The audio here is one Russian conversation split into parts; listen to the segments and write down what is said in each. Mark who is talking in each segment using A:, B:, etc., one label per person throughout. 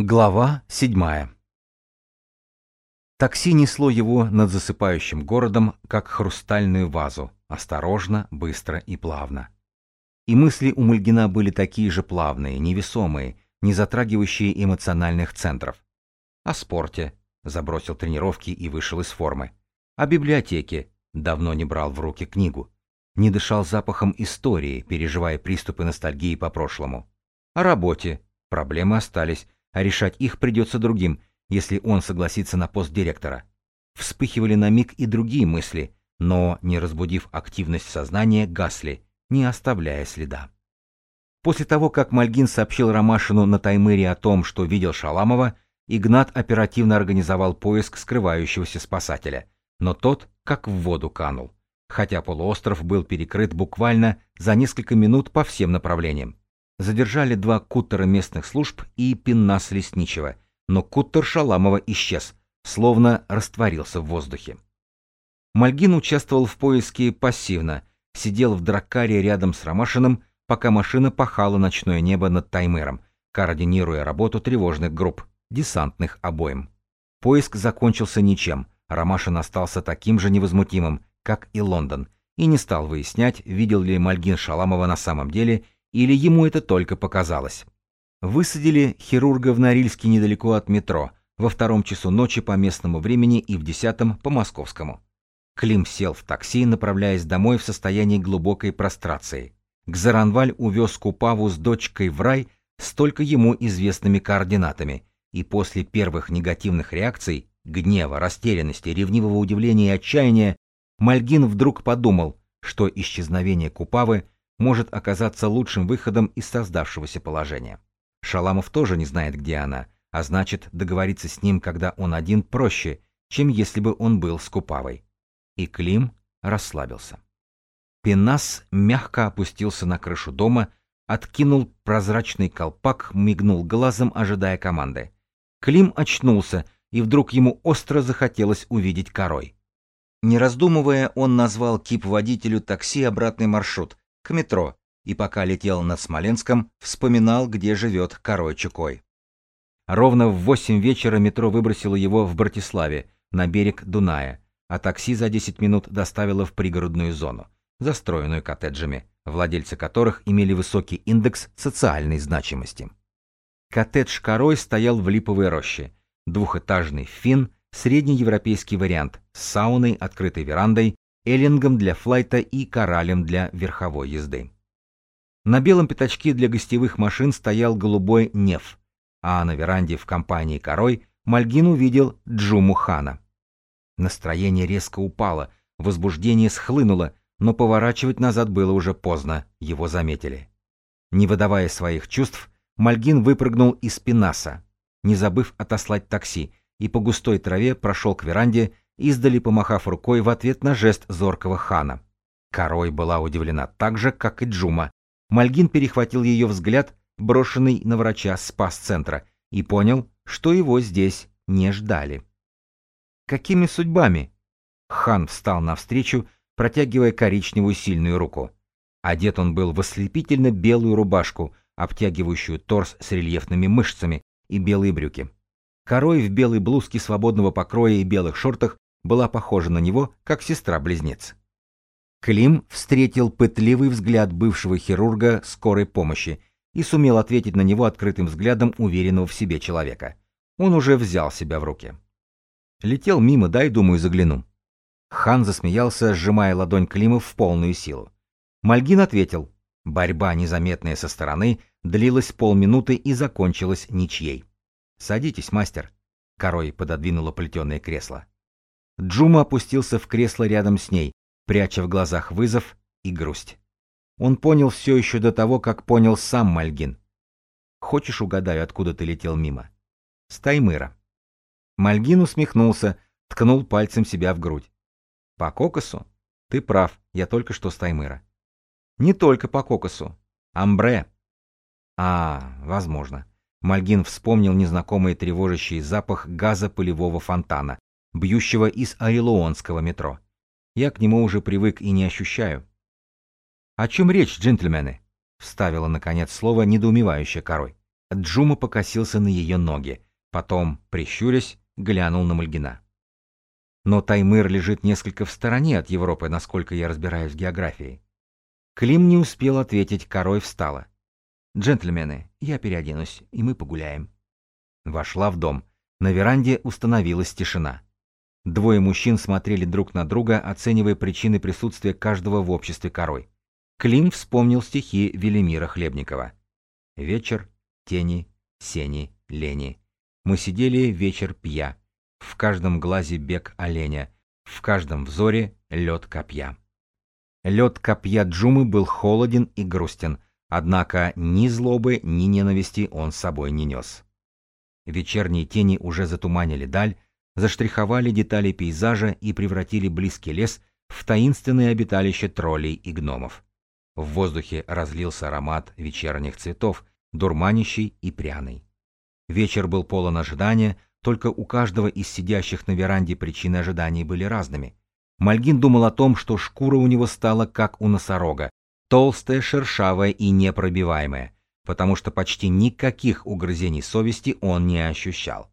A: Глава седьмая Такси несло его над засыпающим городом, как хрустальную вазу, осторожно, быстро и плавно. И мысли у Мульгина были такие же плавные, невесомые, не затрагивающие эмоциональных центров. О спорте, забросил тренировки и вышел из формы. О библиотеке, давно не брал в руки книгу. Не дышал запахом истории, переживая приступы ностальгии по прошлому. О работе, проблемы остались, а решать их придется другим, если он согласится на пост директора. Вспыхивали на миг и другие мысли, но, не разбудив активность сознания, гасли, не оставляя следа. После того, как Мальгин сообщил Ромашину на Таймыре о том, что видел Шаламова, Игнат оперативно организовал поиск скрывающегося спасателя, но тот как в воду канул, хотя полуостров был перекрыт буквально за несколько минут по всем направлениям задержали два куттера местных служб и пиннас лесничего, но куттер Шаламова исчез, словно растворился в воздухе. Мальгин участвовал в поиске пассивно, сидел в дракаре рядом с Ромашиным, пока машина пахала ночное небо над Таймером, координируя работу тревожных групп, десантных обоим. Поиск закончился ничем, Ромашин остался таким же невозмутимым, как и Лондон, и не стал выяснять, видел ли Мальгин Шаламова на самом деле или ему это только показалось. Высадили хирурга в Норильске недалеко от метро, во втором часу ночи по местному времени и в десятом по московскому. Клим сел в такси, направляясь домой в состоянии глубокой прострации. Гзаранваль увез Купаву с дочкой в рай с только ему известными координатами, и после первых негативных реакций, гнева, растерянности, ревнивого удивления и отчаяния, Мальгин вдруг подумал, что исчезновение Купавы – может оказаться лучшим выходом из создавшегося положения. Шаламов тоже не знает, где она, а значит, договориться с ним, когда он один, проще, чем если бы он был с Купавой. И Клим расслабился. Пенас мягко опустился на крышу дома, откинул прозрачный колпак, мигнул глазом, ожидая команды. Клим очнулся, и вдруг ему остро захотелось увидеть корой. Не раздумывая, он назвал кип-водителю такси обратный маршрут, к метро, и пока летел над Смоленском, вспоминал, где живет Корой Чукой. Ровно в восемь вечера метро выбросило его в Братиславе, на берег Дуная, а такси за 10 минут доставило в пригородную зону, застроенную коттеджами, владельцы которых имели высокий индекс социальной значимости. Коттедж Корой стоял в липовой роще, двухэтажный фин, среднеевропейский вариант, с сауной, открытой верандой, эллингом для флайта и коралем для верховой езды. На белом пятачке для гостевых машин стоял голубой неф, а на веранде в компании Корой Мальгин увидел Джуму Хана. Настроение резко упало, возбуждение схлынуло, но поворачивать назад было уже поздно, его заметили. Не выдавая своих чувств, Мальгин выпрыгнул из пенаса, не забыв отослать такси, и по густой траве прошел к веранде, издали помахав рукой в ответ на жест зоркого хана. Корой была удивлена так же, как и Джума. Мальгин перехватил ее взгляд, брошенный на врача спас-центра, и понял, что его здесь не ждали. «Какими судьбами?» Хан встал навстречу, протягивая коричневую сильную руку. Одет он был в ослепительно белую рубашку, обтягивающую торс с рельефными мышцами, и белые брюки. Корой в белой блузке свободного покроя и белых шортах была похожа на него, как сестра-близнец. Клим встретил пытливый взгляд бывшего хирурга скорой помощи и сумел ответить на него открытым взглядом уверенного в себе человека. Он уже взял себя в руки. Летел мимо, дай, думаю, загляну. Хан засмеялся, сжимая ладонь Клима в полную силу. Мальгин ответил. Борьба, незаметная со стороны, длилась полминуты и закончилась ничьей. «Садитесь, мастер». Корой пододвинула плетеное кресло. Джума опустился в кресло рядом с ней, пряча в глазах вызов и грусть. Он понял все еще до того, как понял сам Мальгин. «Хочешь, угадаю, откуда ты летел мимо?» «С Таймыра». Мальгин усмехнулся, ткнул пальцем себя в грудь. «По кокосу? Ты прав, я только что с Таймыра». «Не только по кокосу. Амбре». «А, возможно». Мальгин вспомнил незнакомый тревожащий запах газа пылевого фонтана, бьющего из Орелуонского метро. Я к нему уже привык и не ощущаю. «О чем речь, джентльмены?» — вставила, наконец, слово недоумевающая корой. Джума покосился на ее ноги, потом, прищурясь, глянул на Мальгина. Но Таймыр лежит несколько в стороне от Европы, насколько я разбираюсь в географии. Клим не успел ответить, корой встала. «Джентльмены, я переоденусь, и мы погуляем». Вошла в дом. На веранде установилась тишина. Двое мужчин смотрели друг на друга, оценивая причины присутствия каждого в обществе корой. Клим вспомнил стихи Велимира Хлебникова. «Вечер, тени, сени, лени. Мы сидели вечер пья. В каждом глазе бег оленя, в каждом взоре лед копья». Лед копья Джумы был холоден и грустен, однако ни злобы, ни ненависти он с собой не нес. Вечерние тени уже затуманили даль, заштриховали детали пейзажа и превратили близкий лес в таинственное обиталище троллей и гномов. В воздухе разлился аромат вечерних цветов, дурманящий и пряный. Вечер был полон ожидания, только у каждого из сидящих на веранде причины ожиданий были разными. Мальгин думал о том, что шкура у него стала как у носорога, толстая, шершавая и непробиваемая, потому что почти никаких угрызений совести он не ощущал.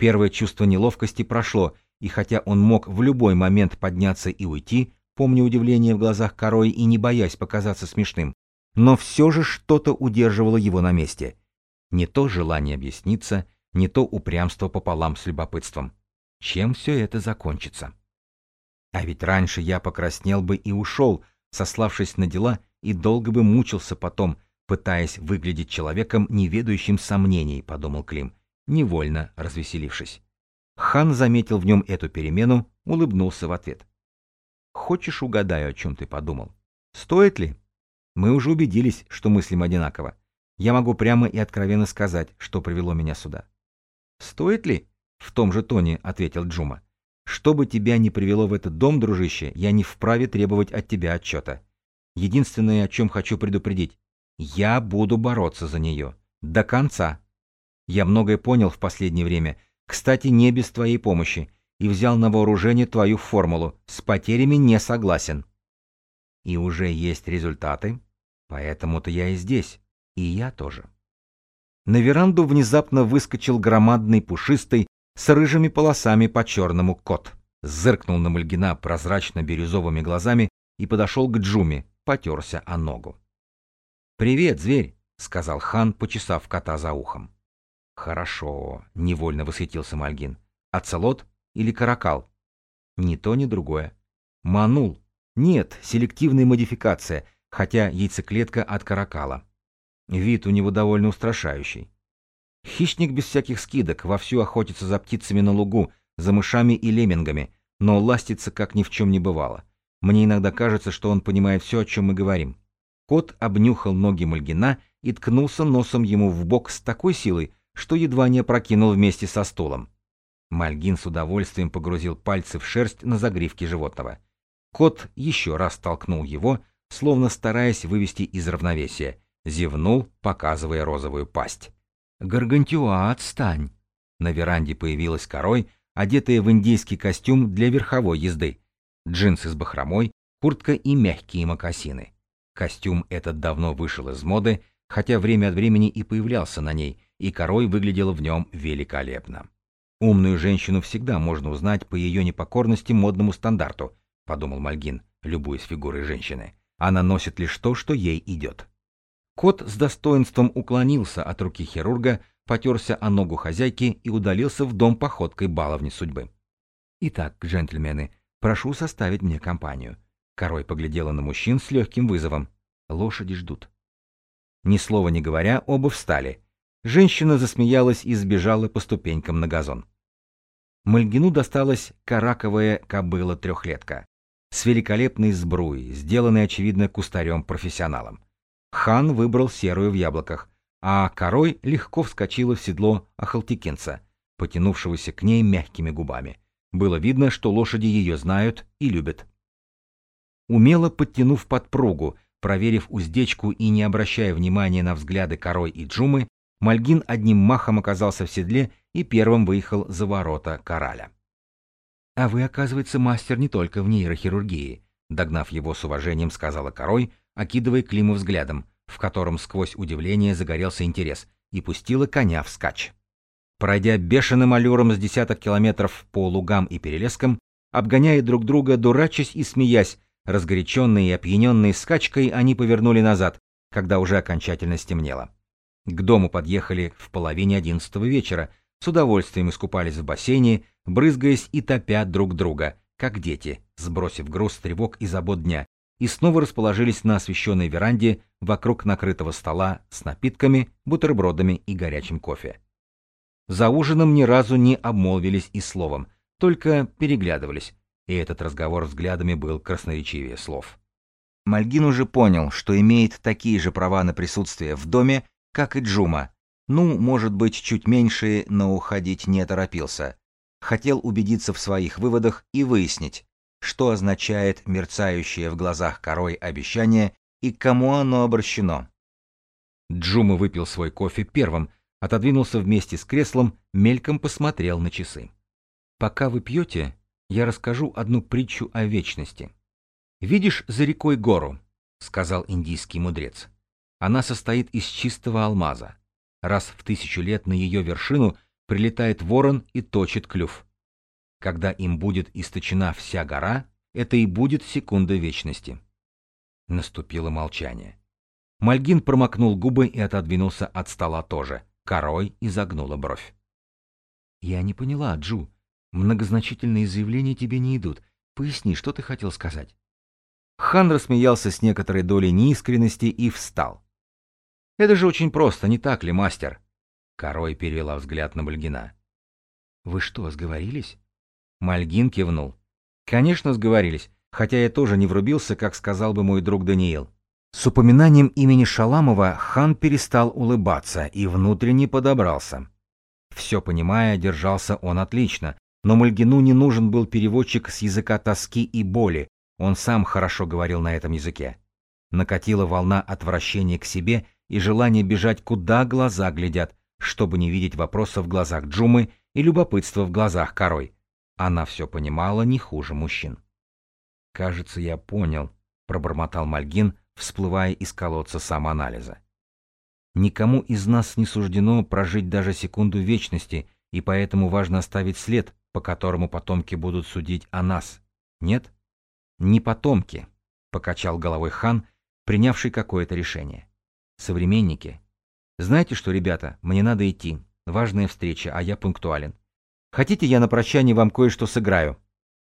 A: Первое чувство неловкости прошло, и хотя он мог в любой момент подняться и уйти, помня удивление в глазах корой и не боясь показаться смешным, но все же что-то удерживало его на месте. Не то желание объясниться, не то упрямство пополам с любопытством. Чем все это закончится? А ведь раньше я покраснел бы и ушел, сославшись на дела, и долго бы мучился потом, пытаясь выглядеть человеком, не ведающим сомнений, подумал Клим, невольно развеселившись. Хан заметил в нем эту перемену, улыбнулся в ответ. «Хочешь, угадаю, о чем ты подумал? Стоит ли? Мы уже убедились, что мыслим одинаково. Я могу прямо и откровенно сказать, что привело меня сюда». «Стоит ли?» — в том же тоне ответил Джума. «Что бы тебя ни привело в этот дом, дружище, я не вправе требовать от тебя отчета. Единственное, о чем хочу предупредить, я буду бороться за нее. До конца. Я многое понял в последнее время, кстати, не без твоей помощи, и взял на вооружение твою формулу. С потерями не согласен. И уже есть результаты, поэтому-то я и здесь. И я тоже. На веранду внезапно выскочил громадный пушистый с рыжими полосами по черному кот. Зыркнул на Мальгина прозрачно-бирюзовыми глазами и подошел к Джуме, потерся о ногу. «Привет, зверь!» — сказал хан, почесав кота за ухом. «Хорошо», — невольно восхитился Мальгин. «Оцелот или каракал?» «Ни то, ни другое». «Манул». «Нет, селективная модификация, хотя яйцеклетка от каракала». Вид у него довольно устрашающий. Хищник без всяких скидок вовсю охотится за птицами на лугу, за мышами и леммингами, но ластится, как ни в чем не бывало. Мне иногда кажется, что он понимает все, о чем мы говорим. Кот обнюхал ноги Мальгина и ткнулся носом ему в бок с такой силой, что едва не опрокинул вместе со стулом. Мальгин с удовольствием погрузил пальцы в шерсть на загривке животного. Кот еще раз толкнул его, словно стараясь вывести из равновесия, зевнул, показывая розовую пасть. «Гаргантюа, отстань!» На веранде появилась корой, одетая в индийский костюм для верховой езды. Джинсы с бахромой, куртка и мягкие мокасины. Костюм этот давно вышел из моды, хотя время от времени и появлялся на ней, и корой выглядел в нем великолепно. «Умную женщину всегда можно узнать по ее непокорности модному стандарту», — подумал Мальгин, любуясь фигурой женщины. «Она носит лишь то, что ей идет». Кот с достоинством уклонился от руки хирурга, потерся о ногу хозяйки и удалился в дом походкой баловни судьбы. «Итак, джентльмены, прошу составить мне компанию. Корой поглядела на мужчин с легким вызовом. Лошади ждут. Ни слова не говоря, оба встали. Женщина засмеялась и сбежала по ступенькам на газон. Мальгину досталась караковая кобыла-трехлетка с великолепной сбруей, сделанной, очевидно, кустарем-профессионалом. Хан выбрал серую в яблоках, а корой легко вскочила в седло ахалтикинца, потянувшегося к ней мягкими губами. Было видно, что лошади ее знают и любят. Умело подтянув подпругу, проверив уздечку и не обращая внимания на взгляды Корой и Джумы, Мальгин одним махом оказался в седле и первым выехал за ворота Кораля. «А вы, оказывается, мастер не только в нейрохирургии», догнав его с уважением, сказала Корой, окидывая Климу взглядом, в котором сквозь удивление загорелся интерес. и пустила коня вскачь. Пройдя бешеным аллюром с десяток километров по лугам и перелескам, обгоняя друг друга, дурачась и смеясь, разгоряченные и опьяненные скачкой, они повернули назад, когда уже окончательно стемнело. К дому подъехали в половине одиннадцатого вечера, с удовольствием искупались в бассейне, брызгаясь и топя друг друга, как дети, сбросив груз тревог и забот дня, и снова расположились на освещенной веранде вокруг накрытого стола с напитками, бутербродами и горячим кофе. За ужином ни разу не обмолвились и словом, только переглядывались, и этот разговор взглядами был красноречивее слов. Мальгин уже понял, что имеет такие же права на присутствие в доме, как и Джума. Ну, может быть, чуть меньшие, но уходить не торопился. Хотел убедиться в своих выводах и выяснить, что означает мерцающее в глазах корой обещание и кому оно обращено. Джума выпил свой кофе первым, отодвинулся вместе с креслом, мельком посмотрел на часы. «Пока вы пьете, я расскажу одну притчу о вечности. Видишь за рекой гору?» — сказал индийский мудрец. Она состоит из чистого алмаза. Раз в тысячу лет на ее вершину прилетает ворон и точит клюв. Когда им будет источена вся гора, это и будет секунда вечности. Наступило молчание. Мальгин промокнул губы и отодвинулся от стола тоже. Корой изогнула бровь. «Я не поняла, Джу. Многозначительные заявления тебе не идут. Поясни, что ты хотел сказать?» Хан рассмеялся с некоторой долей неискренности и встал. Это же очень просто, не так ли, мастер? Корой перевела взгляд на Мальгина. Вы что, сговорились? Мальгин кивнул. Конечно, сговорились, хотя я тоже не врубился, как сказал бы мой друг Даниил. С упоминанием имени Шаламова хан перестал улыбаться и внутренне подобрался. Все понимая, держался он отлично, но Мальгину не нужен был переводчик с языка тоски и боли, он сам хорошо говорил на этом языке. Накатила волна отвращения к себе и желание бежать, куда глаза глядят, чтобы не видеть вопроса в глазах Джумы и любопытства в глазах Корой. Она все понимала не хуже мужчин. «Кажется, я понял», — пробормотал Мальгин, всплывая из колодца самоанализа. «Никому из нас не суждено прожить даже секунду вечности, и поэтому важно оставить след, по которому потомки будут судить о нас. Нет? Не потомки», — покачал головой хан, принявший какое-то решение современники. Знаете что, ребята, мне надо идти. Важная встреча, а я пунктуален. Хотите, я на прощание вам кое-что сыграю?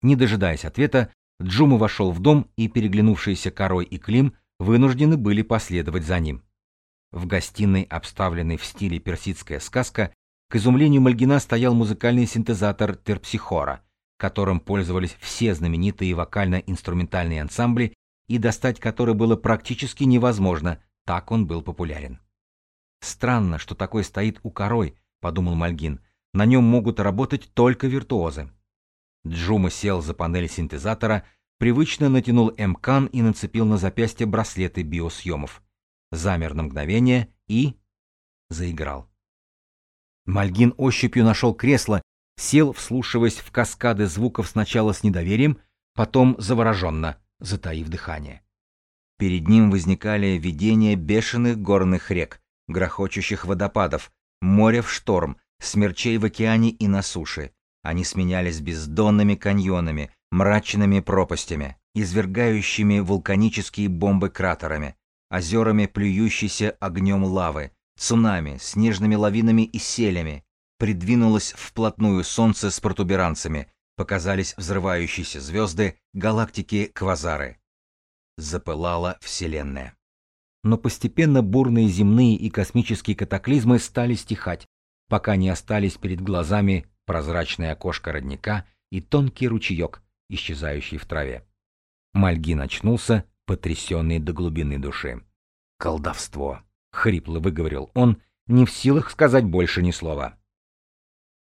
A: Не дожидаясь ответа, Джума вошел в дом, и переглянувшиеся Корой и Клим вынуждены были последовать за ним. В гостиной, обставленной в стиле персидская сказка, к изумлению Мальгина стоял музыкальный синтезатор терпсихора, которым пользовались все знаменитые вокально-инструментальные ансамбли и достать который было практически невозможно, так он был популярен. «Странно, что такой стоит у корой», — подумал Мальгин. «На нем могут работать только виртуозы». Джума сел за панель синтезатора, привычно натянул мкан и нацепил на запястье браслеты биосъемов. Замер на мгновение и... заиграл. Мальгин ощупью нашел кресло, сел, вслушиваясь в каскады звуков сначала с недоверием, потом завороженно, затаив дыхание. Перед ним возникали видения бешеных горных рек, грохочущих водопадов, моря в шторм, смерчей в океане и на суше. Они сменялись бездонными каньонами, мрачными пропастями, извергающими вулканические бомбы кратерами, озерами плюющейся огнем лавы, цунами, снежными лавинами и селями. Придвинулось вплотную солнце с протуберанцами, показались взрывающиеся звезды, галактики-квазары запылала Вселенная. Но постепенно бурные земные и космические катаклизмы стали стихать, пока не остались перед глазами прозрачное окошко родника и тонкий ручеек, исчезающий в траве. Мальгин очнулся, потрясенный до глубины души. «Колдовство!» — хрипло выговорил он, не в силах сказать больше ни слова.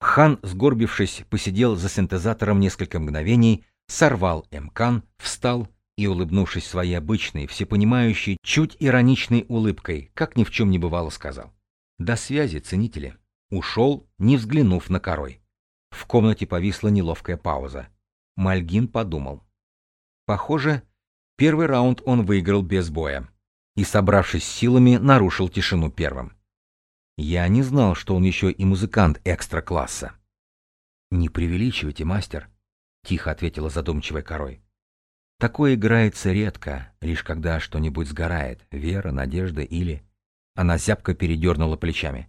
A: Хан, сгорбившись, посидел за синтезатором несколько мгновений, сорвал эмкан, встал и, улыбнувшись своей обычной, всепонимающей, чуть ироничной улыбкой, как ни в чем не бывало, сказал. «До связи, ценители». Ушел, не взглянув на корой. В комнате повисла неловкая пауза. Мальгин подумал. Похоже, первый раунд он выиграл без боя. И, собравшись силами, нарушил тишину первым. Я не знал, что он еще и музыкант экстра-класса. «Не преувеличивайте, мастер», — тихо ответила задумчивая корой. «Такое играется редко, лишь когда что-нибудь сгорает, вера, надежда или...» Она зябко передернула плечами.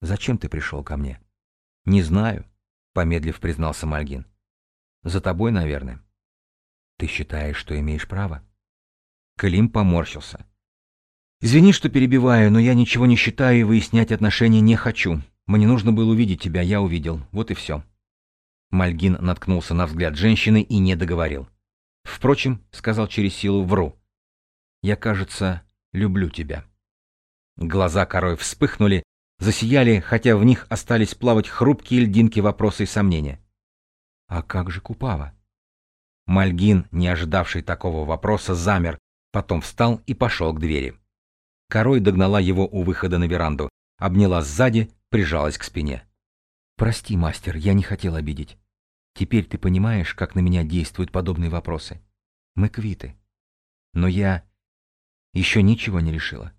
A: «Зачем ты пришел ко мне?» «Не знаю», — помедлив признался Мальгин. «За тобой, наверное». «Ты считаешь, что имеешь право?» Клим поморщился. «Извини, что перебиваю, но я ничего не считаю и выяснять отношения не хочу. Мне нужно было увидеть тебя, я увидел. Вот и все». Мальгин наткнулся на взгляд женщины и не договорил. «Впрочем, — сказал через силу, — вру. Я, кажется, люблю тебя». Глаза корой вспыхнули, засияли, хотя в них остались плавать хрупкие льдинки вопроса и сомнения. «А как же Купава?» Мальгин, не ожидавший такого вопроса, замер, потом встал и пошел к двери. Корой догнала его у выхода на веранду, обняла сзади, прижалась к спине. «Прости, мастер, я не хотел обидеть. Теперь ты понимаешь, как на меня действуют подобные вопросы. Мы квиты. Но я еще ничего не решила.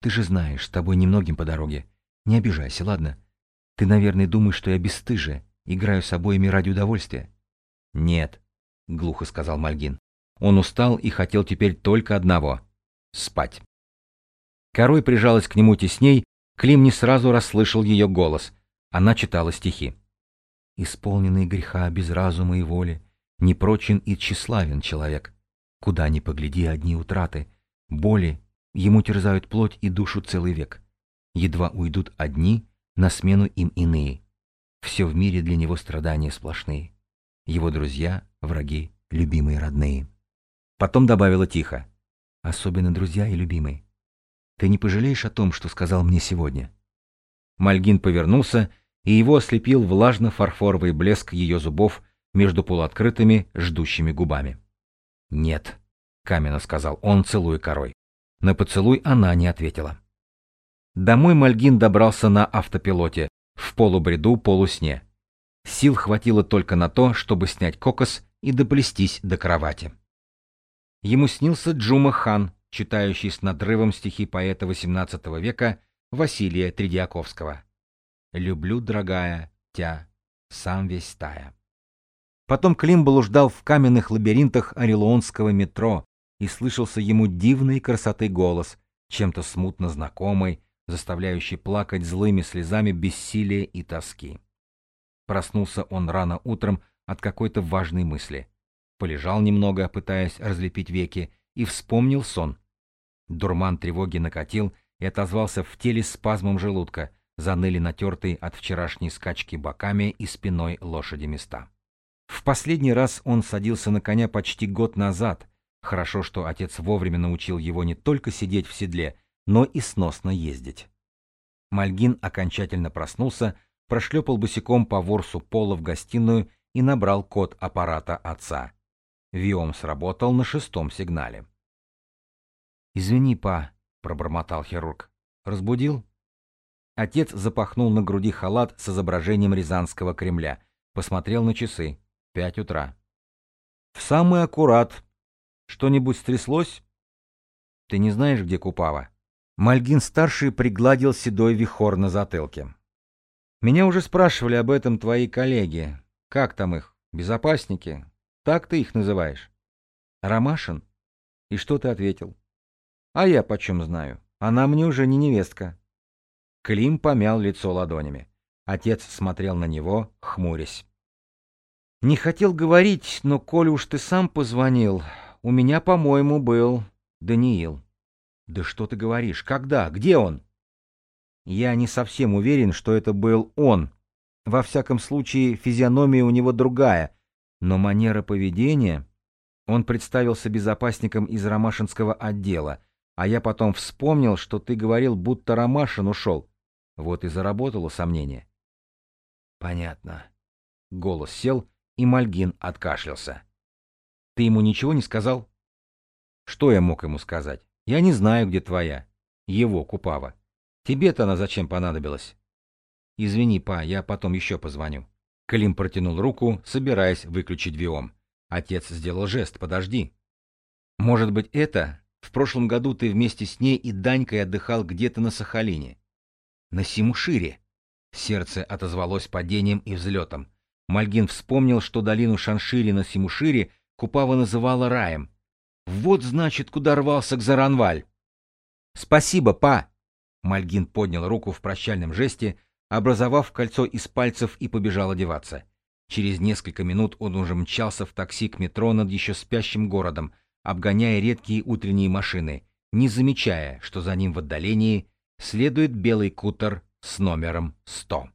A: Ты же знаешь, с тобой немногим по дороге. Не обижайся, ладно? Ты, наверное, думаешь, что я бесстыжая, играю с обоими ради удовольствия?» «Нет», — глухо сказал Мальгин. Он устал и хотел теперь только одного — спать. Корой прижалась к нему тесней, Клим не сразу расслышал ее голос. Она читала стихи. «Исполненный греха без разума и воли, непрочен и тщеславен человек. Куда ни погляди, одни утраты, боли, ему терзают плоть и душу целый век. Едва уйдут одни, на смену им иные. Все в мире для него страдания сплошные. Его друзья, враги, любимые родные». Потом добавила тихо. «Особенно друзья и любимые. Ты не пожалеешь о том, что сказал мне сегодня?» Мальгин повернулся, и его ослепил влажно-фарфоровый блеск ее зубов между полуоткрытыми, ждущими губами. «Нет», — каменно сказал он, целуя корой. На поцелуй она не ответила. Домой Мальгин добрался на автопилоте, в полубреду, полусне. Сил хватило только на то, чтобы снять кокос и доплестись до кровати. Ему снился Джума хан, читающий с надрывом стихи поэта XVIII века Василия Тредиаковского. «Люблю, дорогая, тя, сам весь тая». Потом Клим блуждал в каменных лабиринтах Орелонского метро, и слышался ему дивной красоты голос, чем-то смутно знакомый, заставляющий плакать злыми слезами бессилия и тоски. Проснулся он рано утром от какой-то важной мысли. Полежал немного, пытаясь разлепить веки, и вспомнил сон. Дурман тревоги накатил и отозвался в теле спазмом желудка, заныли натертые от вчерашней скачки боками и спиной лошади места. В последний раз он садился на коня почти год назад. Хорошо, что отец вовремя научил его не только сидеть в седле, но и сносно ездить. Мальгин окончательно проснулся, прошлепал босиком по ворсу пола в гостиную и набрал код аппарата отца. Виом сработал на шестом сигнале. «Извини, па», — пробормотал хирург. «Разбудил?» Отец запахнул на груди халат с изображением Рязанского Кремля. Посмотрел на часы. Пять утра. «В самый аккурат. Что-нибудь стряслось?» «Ты не знаешь, где Купава?» Мальгин-старший пригладил седой вихор на затылке. «Меня уже спрашивали об этом твои коллеги. Как там их? Безопасники? Так ты их называешь? Ромашин? И что ты ответил? А я почем знаю? Она мне уже не невестка. Клим помял лицо ладонями. Отец смотрел на него, хмурясь. Не хотел говорить, но коли уж ты сам позвонил, у меня, по-моему, был Даниил. Да что ты говоришь? Когда? Где он? Я не совсем уверен, что это был он. Во всяком случае, физиономия у него другая, но манера поведения... Он представился безопасником из Ромашинского отдела, а я потом вспомнил, что ты говорил, будто Ромашин ушел. Вот и заработало сомнение. Понятно. Голос сел, и Мальгин откашлялся. Ты ему ничего не сказал? Что я мог ему сказать? Я не знаю, где твоя. Его, Купава. Тебе-то она зачем понадобилась? Извини, па, я потом еще позвоню. Клим протянул руку, собираясь выключить виом. Отец сделал жест «подожди». «Может быть, это? В прошлом году ты вместе с ней и Данькой отдыхал где-то на Сахалине. На Симушире. Сердце отозвалось падением и взлетом. Мальгин вспомнил, что долину Шаншири на Симушире Купава называла раем. Вот, значит, куда рвался к Заранваль. «Спасибо, па!» Мальгин поднял руку в прощальном жесте, образовав кольцо из пальцев и побежал одеваться. Через несколько минут он уже мчался в такси к метро над еще спящим городом, обгоняя редкие утренние машины, не замечая, что за ним в отдалении следует белый кутер с номером 100.